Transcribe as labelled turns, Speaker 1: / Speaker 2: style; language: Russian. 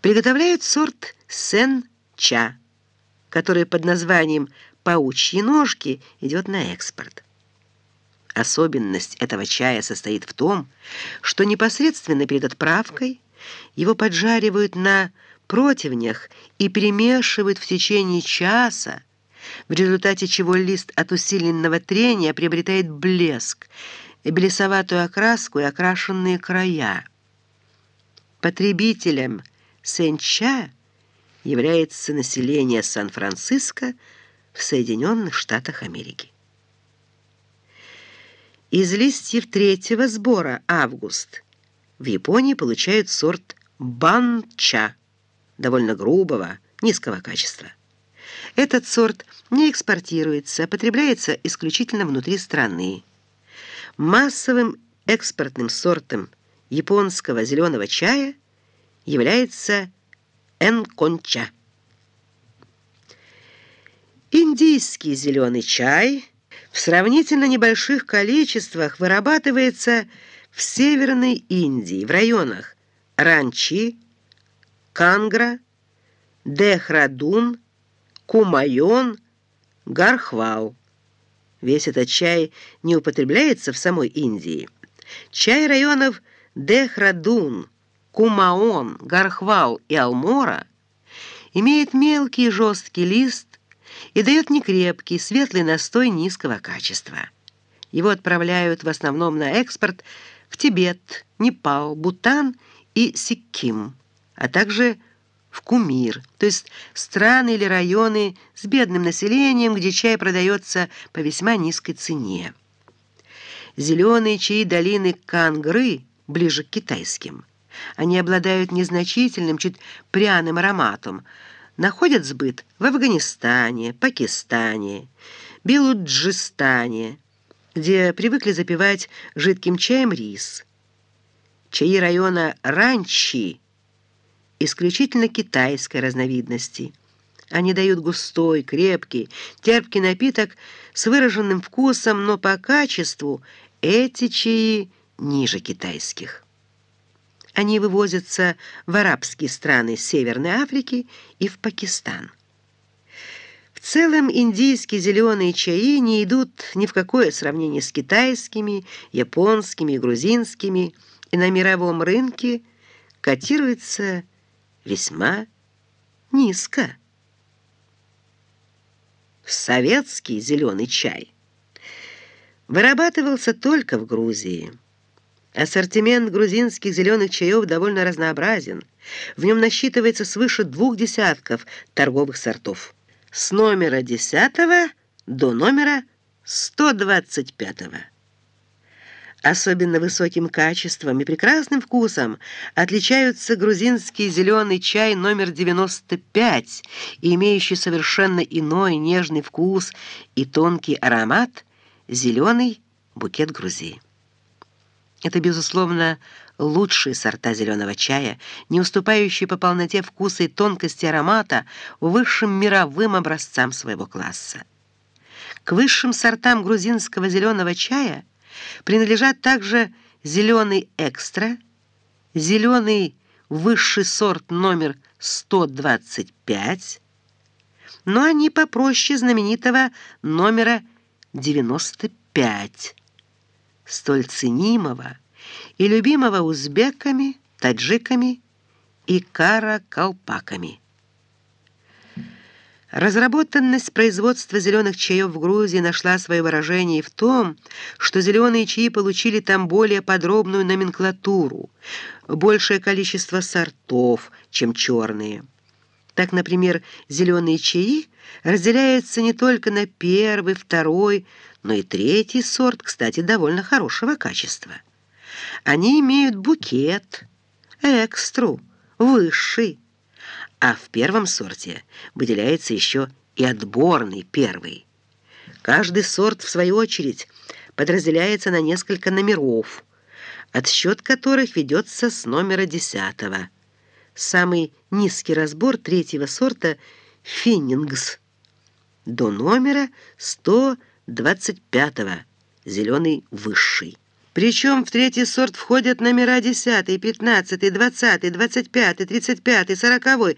Speaker 1: Приготовляют сорт сен-ча, который под названием «паучьи ножки» идет на экспорт. Особенность этого чая состоит в том, что непосредственно перед отправкой его поджаривают на противнях и перемешивают в течение часа, в результате чего лист от усиленного трения приобретает блеск, белесоватую окраску и окрашенные края. Потребителем сенча является население Сан-Франциско в Соединенных Штатах Америки. Из листьев третьего сбора «Август» в Японии получают сорт банча, довольно грубого, низкого качества. Этот сорт не экспортируется, а потребляется исключительно внутри страны. Массовым экспортным сортом японского зеленого чая является энконча. Индийский зеленый чай в сравнительно небольших количествах вырабатывается в Северной Индии, в районах Ранчи, Кангра, Дехрадун, Кумайон, Гархвал. Весь этот чай не употребляется в самой Индии. Чай районов Дехрадун, Кумаон, Гархвал и Алмора имеет мелкий жесткий лист и дает некрепкий, светлый настой низкого качества. Его отправляют в основном на экспорт в Тибет, Непал, Бутан и Сикким, а также в Кумир, то есть страны или районы с бедным населением, где чай продается по весьма низкой цене. Зеленые чаи долины Кангры ближе к китайским. Они обладают незначительным, чуть пряным ароматом, находят сбыт в Афганистане, Пакистане, Белуджистане, где привыкли запивать жидким чаем рис. Чаи района Ранчи исключительно китайской разновидности. Они дают густой, крепкий, терпкий напиток с выраженным вкусом, но по качеству эти чаи ниже китайских. Они вывозятся в арабские страны Северной Африки и в Пакистан. В целом индийские зеленые чаи не идут ни в какое сравнение с китайскими, японскими и грузинскими, и на мировом рынке котируются весьма низко. Советский зеленый чай вырабатывался только в Грузии. Ассортимент грузинских зеленых чаев довольно разнообразен. В нем насчитывается свыше двух десятков торговых сортов. С номера 10 до номера 125. Особенно высоким качеством и прекрасным вкусом отличаются грузинский зеленый чай номер 95, имеющий совершенно иной нежный вкус и тонкий аромат зеленый букет Грузии. Это, безусловно, лучшие сорта зеленого чая, не уступающие по полноте вкуса и тонкости аромата высшим мировым образцам своего класса. К высшим сортам грузинского зеленого чая принадлежат также зеленый экстра, зеленый высший сорт номер 125, но они попроще знаменитого номера 95 столь ценимого и любимого узбеками, таджиками и каракалпаками. Разработанность производства зеленых чаев в Грузии нашла свое выражение в том, что зеленые чаи получили там более подробную номенклатуру, большее количество сортов, чем черные. Так, например, зеленые чаи разделяются не только на первый, второй, но и третий сорт, кстати, довольно хорошего качества. Они имеют букет, экстру, высший, а в первом сорте выделяется еще и отборный первый. Каждый сорт, в свою очередь, подразделяется на несколько номеров, отсчет которых ведется с номера десятого. Самый низкий разбор третьего сорта — финнингс, до номера 125-го, зеленый высший. Причем в третий сорт входят номера 10, 15, 20, 25, 35, 40.